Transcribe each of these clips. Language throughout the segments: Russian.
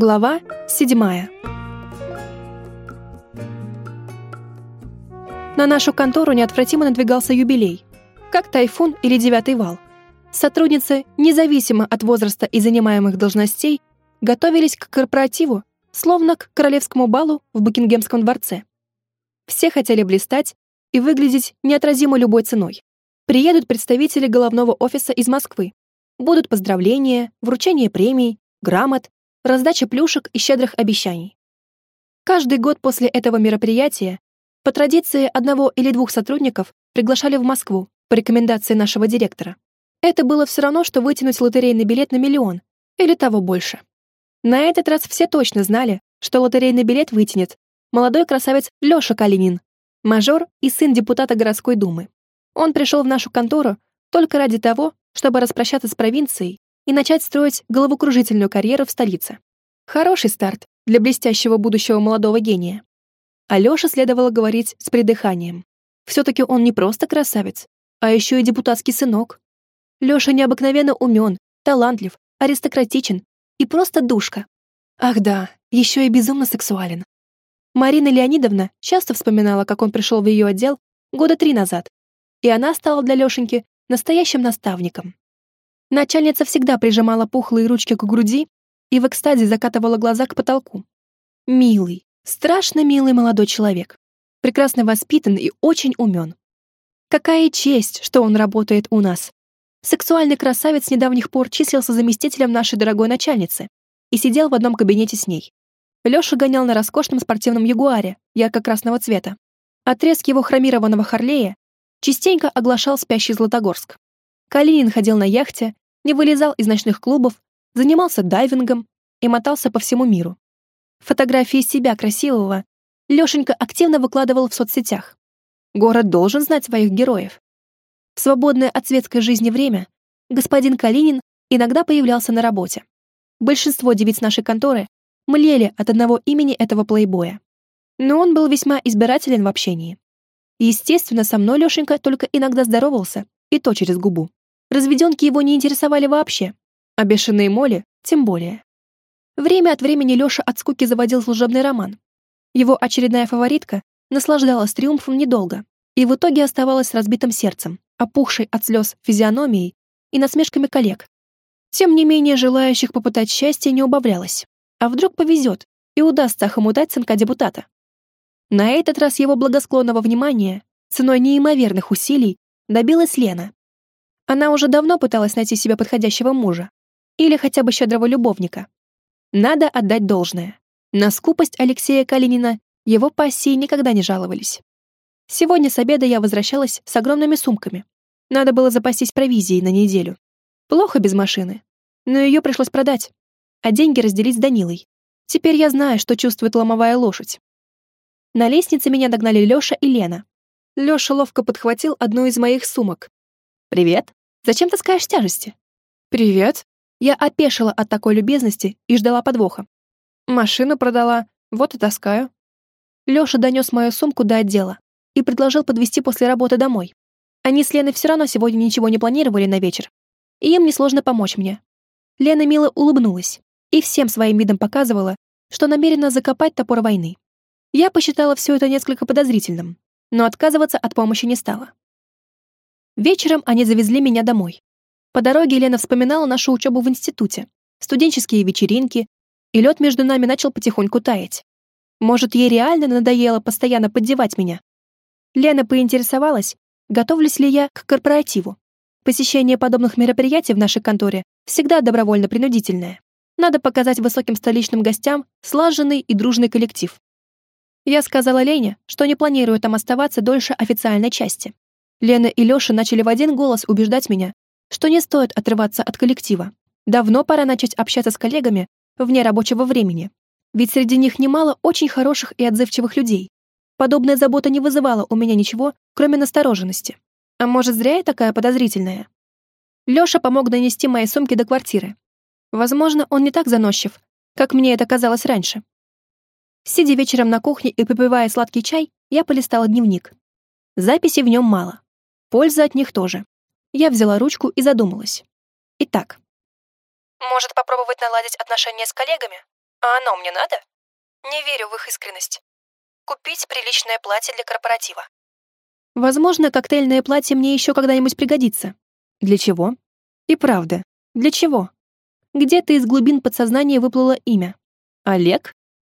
Глава седьмая. На нашу контору неотвратимо надвигался юбилей, как тайфун или девятый вал. Сотрудницы, независимо от возраста и занимаемых должностей, готовились к корпоративу, словно к королевскому балу в Букингемском дворце. Все хотели блистать и выглядеть неотразимо любой ценой. Приедут представители головного офиса из Москвы. Будут поздравления, вручение премий, грамот, раздача плюшек и щедрых обещаний. Каждый год после этого мероприятия по традиции одного или двух сотрудников приглашали в Москву по рекомендации нашего директора. Это было все равно, что вытянуть лотерейный билет на миллион или того больше. На этот раз все точно знали, что лотерейный билет вытянет молодой красавец Лёша Калинин, мажор и сын депутата городской думы. Он пришел в нашу контору только ради того, чтобы распрощаться с провинцией и начать строить головокружительную карьеру в столице. Хороший старт для блестящего будущего молодого гения. Алёше следовало говорить с придыханием. Все-таки он не просто красавец, а еще и депутатский сынок. Лёша необыкновенно умен, талантлив, аристократичен и просто душка. Ах да, еще и безумно сексуален. Марина Леонидовна часто вспоминала, как он пришел в ее отдел года три назад, и она стала для Лешеньки настоящим наставником. Начальница всегда прижимала пухлые ручки к груди и в экстазе закатывала глаза к потолку. Милый, страшно милый молодой человек, прекрасно воспитан и очень умен. Какая честь, что он работает у нас. Сексуальный красавец с недавних пор числился заместителем нашей дорогой начальницы и сидел в одном кабинете с ней. Лёша гонял на роскошном спортивном ягуаре ярко-красного цвета. Отрезк его хромированного Харлея частенько оглашал спящий Златогорск. Калинин ходил на яхте, не вылезал из ночных клубов, занимался дайвингом и мотался по всему миру. Фотографии себя красивого Лёшенька активно выкладывал в соцсетях. Город должен знать своих героев. В свободное от светской жизни время господин Калинин иногда появлялся на работе. Большинство девиц нашей конторы млели от одного имени этого плейбоя. Но он был весьма избирателен в общении. Естественно, со мной Лёшенька только иногда здоровался, и то через губу. Разведенки его не интересовали вообще, а бешеные моли тем более. Время от времени Лёша от скуки заводил служебный роман. Его очередная фаворитка наслаждалась триумфом недолго и в итоге оставалась с разбитым сердцем, опухшей от слез физиономией и насмешками коллег. Тем не менее, желающих попытать счастье не убавлялось. А вдруг повезет и удастся охомутать сынка депутата? На этот раз его благосклонного внимания, ценой неимоверных усилий, добилась Лена, она уже давно пыталась найти себе подходящего мужа. Или хотя бы щедрого любовника. Надо отдать должное. На скупость Алексея Калинина его пассии никогда не жаловались. Сегодня с обеда я возвращалась с огромными сумками. Надо было запастись провизией на неделю. Плохо без машины. Но ее пришлось продать. А деньги разделить с Данилой. Теперь я знаю, что чувствует ломовая лошадь. На лестнице меня догнали Лёша и Лена. Лёша ловко подхватил одну из моих сумок. «Привет», Зачем таскаешь тяжести?» «Привет». Я опешила от такой любезности и ждала подвоха. Машину продала, вот и таскаю. Лёша донёс мою сумку до отдела и предложил подвезти после работы домой. Они с Леной все равно сегодня ничего не планировали на вечер, и им несложно помочь мне. Лена мило улыбнулась и всем своим видом показывала, что намерена закопать топор войны. Я посчитала все это несколько подозрительным, но отказываться от помощи не стала. Вечером они завезли меня домой. По дороге Лена вспоминала нашу учебу в институте, студенческие вечеринки, и лед между нами начал потихоньку таять. Может, ей реально надоело постоянно поддевать меня? Лена поинтересовалась, готовлюсь ли я к корпоративу. Посещение подобных мероприятий в нашей конторе всегда добровольно-принудительное. Надо показать высоким столичным гостям слаженный и дружный коллектив. Я сказала Лене, что не планирую там оставаться дольше официальной части. Лена и Лёша начали в один голос убеждать меня, что не стоит отрываться от коллектива. Давно пора начать общаться с коллегами вне рабочего времени. Ведь среди них немало очень хороших и отзывчивых людей. Подобная забота не вызывала у меня ничего, кроме настороженности. А может, зря я такая подозрительная? Лёша помог донести мои сумки до квартиры. Возможно, он не так заносчив, как мне это казалось раньше. Сидя вечером на кухне и попивая сладкий чай, я полистала дневник. Записей в нем мало. Польза от них тоже. Я взяла ручку и задумалась. Итак. Может, попробовать наладить отношения с коллегами? А оно мне надо? Не верю в их искренность. Купить приличное платье для корпоратива. Возможно, коктейльное платье мне еще когда-нибудь пригодится. Для чего? И правда, для чего? Где-то из глубин подсознания выплыло имя. Олег?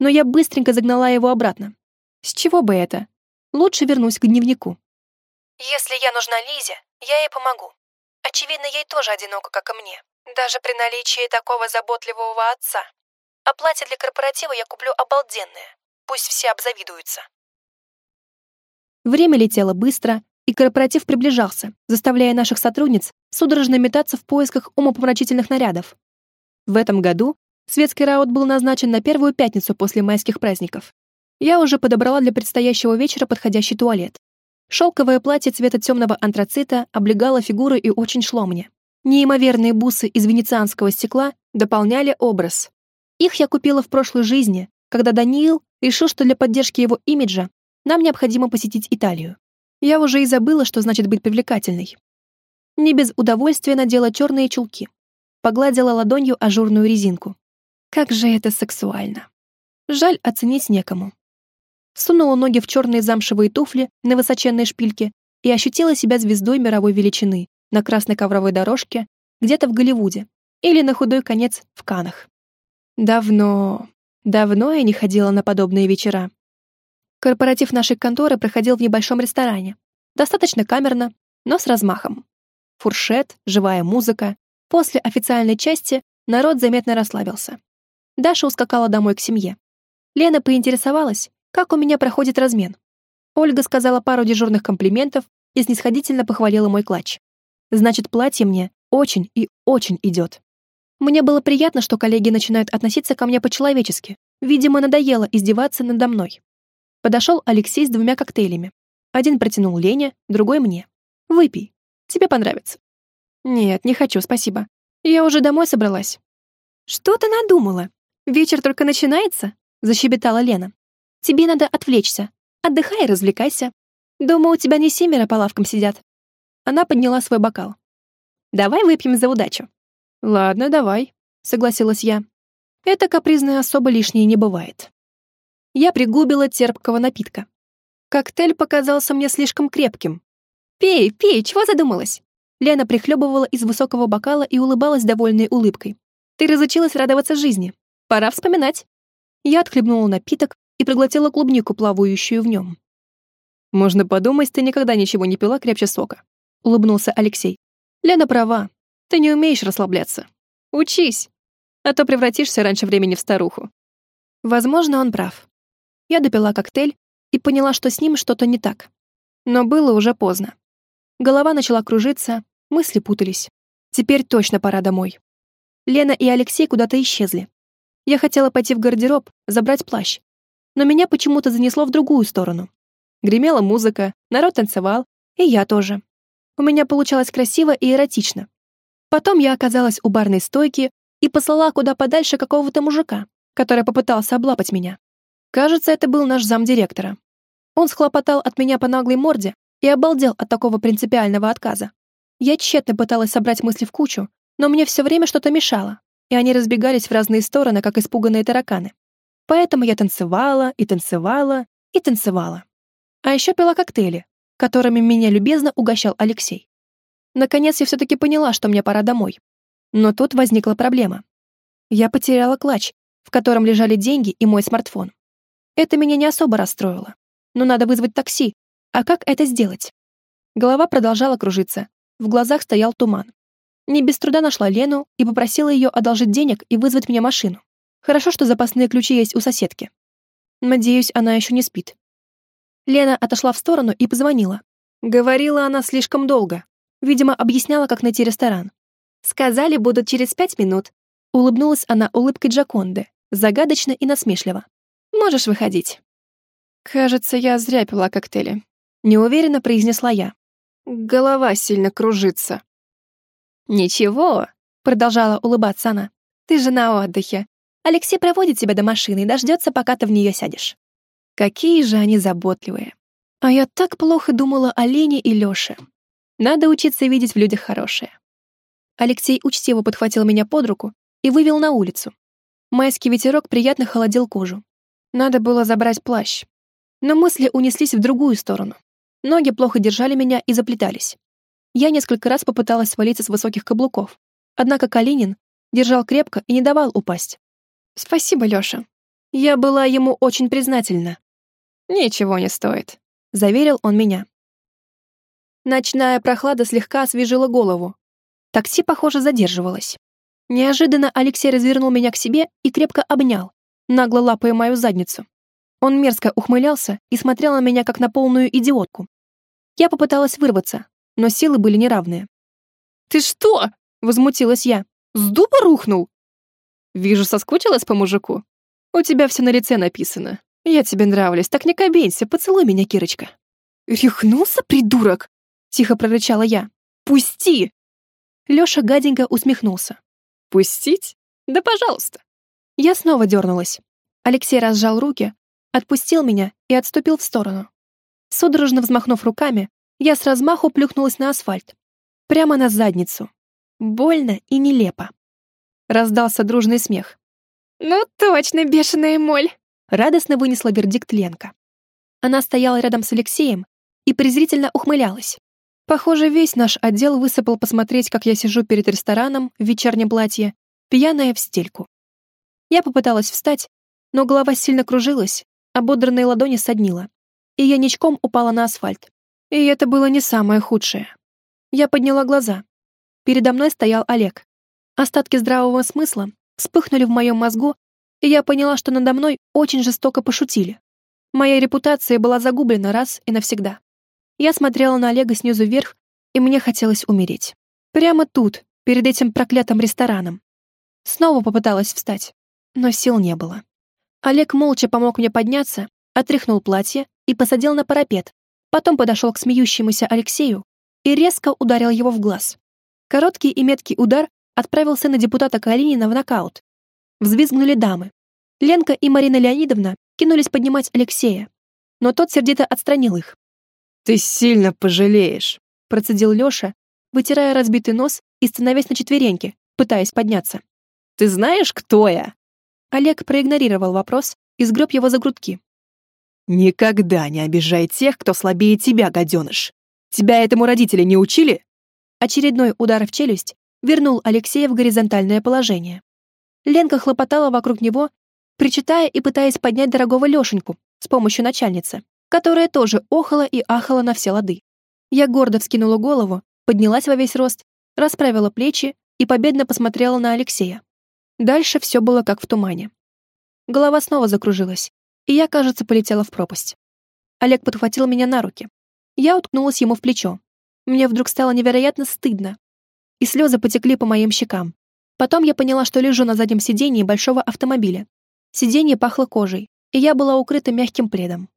Но я быстренько загнала его обратно. С чего бы это? Лучше вернусь к дневнику. Если я нужна Лизе, я ей помогу. Очевидно, ей тоже одиноко, как и мне. Даже при наличии такого заботливого отца. А платье для корпоратива я куплю обалденное. Пусть все обзавидуются. Время летело быстро, и корпоратив приближался, заставляя наших сотрудниц судорожно метаться в поисках умопомрачительных нарядов. В этом году светский раут был назначен на первую пятницу после майских праздников. Я уже подобрала для предстоящего вечера подходящий туалет. Шелковое платье цвета темного антрацита облегало фигуру и очень шло мне. Неимоверные бусы из венецианского стекла дополняли образ. Их я купила в прошлой жизни, когда Даниил решил, что для поддержки его имиджа нам необходимо посетить Италию. Я уже и забыла, что значит быть привлекательной. Не без удовольствия надела черные чулки. Погладила ладонью ажурную резинку. Как же это сексуально. Жаль, оценить некому. Сунула ноги в черные замшевые туфли на высоченной шпильке и ощутила себя звездой мировой величины на красной ковровой дорожке где-то в Голливуде или на худой конец в Канах. Давно, давно я не ходила на подобные вечера. Корпоратив нашей конторы проходил в небольшом ресторане. Достаточно камерно, но с размахом. Фуршет, живая музыка. После официальной части народ заметно расслабился. Даша ускакала домой к семье. Лена поинтересовалась, как у меня проходит размен. Ольга сказала пару дежурных комплиментов и снисходительно похвалила мой клатч. Значит, платье мне очень и очень идет. Мне было приятно, что коллеги начинают относиться ко мне по-человечески. Видимо, надоело издеваться надо мной. Подошел Алексей с двумя коктейлями. Один протянул Лене, другой мне. «Выпей. Тебе понравится». «Нет, не хочу, спасибо. Я уже домой собралась». «Что ты надумала? Вечер только начинается?» — защебетала Лена. «Тебе надо отвлечься. Отдыхай и развлекайся. Думаю, у тебя не семеро по лавкам сидят». Она подняла свой бокал. «Давай выпьем за удачу». «Ладно, давай», — согласилась я. «Это капризная особа лишней не бывает» я пригубила терпкого напитка. Коктейль показался мне слишком крепким. «Пей, пей, чего задумалась?» Лена прихлебывала из высокого бокала и улыбалась довольной улыбкой. «Ты разучилась радоваться жизни. Пора вспоминать». Я отхлебнула напиток и проглотила клубнику, плавающую в нем. «Можно подумать, ты никогда ничего не пила крепче сока», — улыбнулся Алексей. «Лена права. Ты не умеешь расслабляться. Учись, а то превратишься раньше времени в старуху». Возможно, он прав. Я допила коктейль и поняла, что с ним что-то не так. Но было уже поздно. Голова начала кружиться, мысли путались. Теперь точно пора домой. Лена и Алексей куда-то исчезли. Я хотела пойти в гардероб, забрать плащ. Но меня почему-то занесло в другую сторону. Гремела музыка, народ танцевал, и я тоже. У меня получалось красиво и эротично. Потом я оказалась у барной стойки и послала куда подальше какого-то мужика, который попытался облапать меня. Кажется, это был наш замдиректора. Он схлопотал от меня по наглой морде и обалдел от такого принципиального отказа. Я тщетно пыталась собрать мысли в кучу, но мне все время что-то мешало, и они разбегались в разные стороны, как испуганные тараканы. Поэтому я танцевала и танцевала и танцевала. А еще пила коктейли, которыми меня любезно угощал Алексей. Наконец я все-таки поняла, что мне пора домой. Но тут возникла проблема. Я потеряла клатч, в котором лежали деньги и мой смартфон. Это меня не особо расстроило. Но надо вызвать такси. А как это сделать? Голова продолжала кружиться. В глазах стоял туман. Не без труда нашла Лену и попросила ее одолжить денег и вызвать мне машину. Хорошо, что запасные ключи есть у соседки. Надеюсь, она еще не спит. Лена отошла в сторону и позвонила. Говорила она слишком долго. Видимо, объясняла, как найти ресторан. Сказали, будут через пять минут. Улыбнулась она улыбкой Джаконды, загадочно и насмешливо. Можешь выходить». «Кажется, я зря пила коктейли», — неуверенно произнесла я. «Голова сильно кружится». «Ничего», — продолжала улыбаться она. «Ты же на отдыхе. Алексей проводит тебя до машины и дождется, пока ты в нее сядешь». Какие же они заботливые. А я так плохо думала о Лене и Лёше. Надо учиться видеть в людях хорошее. Алексей учтиво подхватил меня под руку и вывел на улицу. Майский ветерок приятно холодил кожу. Надо было забрать плащ. Но мысли унеслись в другую сторону. Ноги плохо держали меня и заплетались. Я несколько раз попыталась свалиться с высоких каблуков. Однако Калинин держал крепко и не давал упасть. «Спасибо, Лёша. Я была ему очень признательна». «Ничего не стоит», — заверил он меня. Ночная прохлада слегка освежила голову. Такси, похоже, задерживалось. Неожиданно Алексей развернул меня к себе и крепко обнял, нагло лапая мою задницу. Он мерзко ухмылялся и смотрел на меня как на полную идиотку. Я попыталась вырваться, но силы были неравные. «Ты что?» — возмутилась я. «С дуба рухнул?» «Вижу, соскучилась по мужику. У тебя все на лице написано. Я тебе нравлюсь, так не кабенься, поцелуй меня, Кирочка». «Рехнулся, придурок?» — тихо прорычала я. «Пусти!» Лёша гаденько усмехнулся. «Пустить? Да пожалуйста!» Я снова дернулась. Алексей разжал руки, отпустил меня и отступил в сторону. Судорожно взмахнув руками, я с размаху плюхнулась на асфальт. Прямо на задницу. Больно и нелепо. Раздался дружный смех. «Ну точно, бешеная моль!» Радостно вынесла вердикт Ленка. Она стояла рядом с Алексеем и презрительно ухмылялась. Похоже, весь наш отдел высыпал посмотреть, как я сижу перед рестораном в вечернем платье, пьяная в стельку. Я попыталась встать, но голова сильно кружилась, а бодранные ладони соднила, и я ничком упала на асфальт. И это было не самое худшее. Я подняла глаза. Передо мной стоял Олег. Остатки здравого смысла вспыхнули в моем мозгу, и я поняла, что надо мной очень жестоко пошутили. Моя репутация была загублена раз и навсегда. Я смотрела на Олега снизу вверх, и мне хотелось умереть. Прямо тут, перед этим проклятым рестораном. Снова попыталась встать, но сил не было. Олег молча помог мне подняться, отряхнул платье и посадил на парапет, потом подошел к смеющемуся Алексею и резко ударил его в глаз. Короткий и меткий удар отправился на депутата Калинина в нокаут. Взвизгнули дамы. Ленка и Марина Леонидовна кинулись поднимать Алексея, но тот сердито отстранил их. «Ты сильно пожалеешь», — процедил Лёша, вытирая разбитый нос и становясь на четвереньки, пытаясь подняться. «Ты знаешь, кто я?» Олег проигнорировал вопрос и сгреб его за грудки. «Никогда не обижай тех, кто слабее тебя, гаденыш. Тебя этому родители не учили?» Очередной удар в челюсть вернул Алексея в горизонтальное положение. Ленка хлопотала вокруг него, причитая и пытаясь поднять дорогого Лёшеньку с помощью начальницы которая тоже охала и ахала на все лады. Я гордо вскинула голову, поднялась во весь рост, расправила плечи и победно посмотрела на Алексея. Дальше все было как в тумане. Голова снова закружилась, и я, кажется, полетела в пропасть. Олег подхватил меня на руки. Я уткнулась ему в плечо. Мне вдруг стало невероятно стыдно, и слезы потекли по моим щекам. Потом я поняла, что лежу на заднем сидении большого автомобиля. Сиденье пахло кожей, и я была укрыта мягким пледом.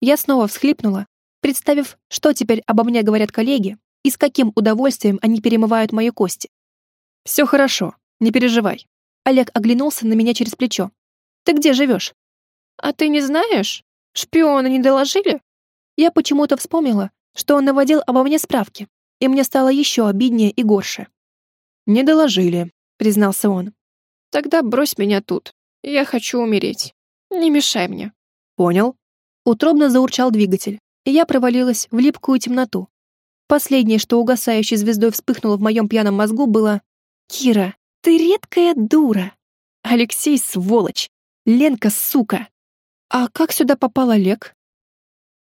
Я снова всхлипнула, представив, что теперь обо мне говорят коллеги и с каким удовольствием они перемывают мои кости. «Все хорошо, не переживай». Олег оглянулся на меня через плечо. «Ты где живешь?» «А ты не знаешь? Шпионы не доложили?» Я почему-то вспомнила, что он наводил обо мне справки, и мне стало еще обиднее и горше. «Не доложили», — признался он. «Тогда брось меня тут. Я хочу умереть. Не мешай мне». «Понял», Утробно заурчал двигатель, и я провалилась в липкую темноту. Последнее, что угасающей звездой вспыхнуло в моем пьяном мозгу, было «Кира, ты редкая дура!» «Алексей, сволочь! Ленка, сука!» «А как сюда попал Олег?»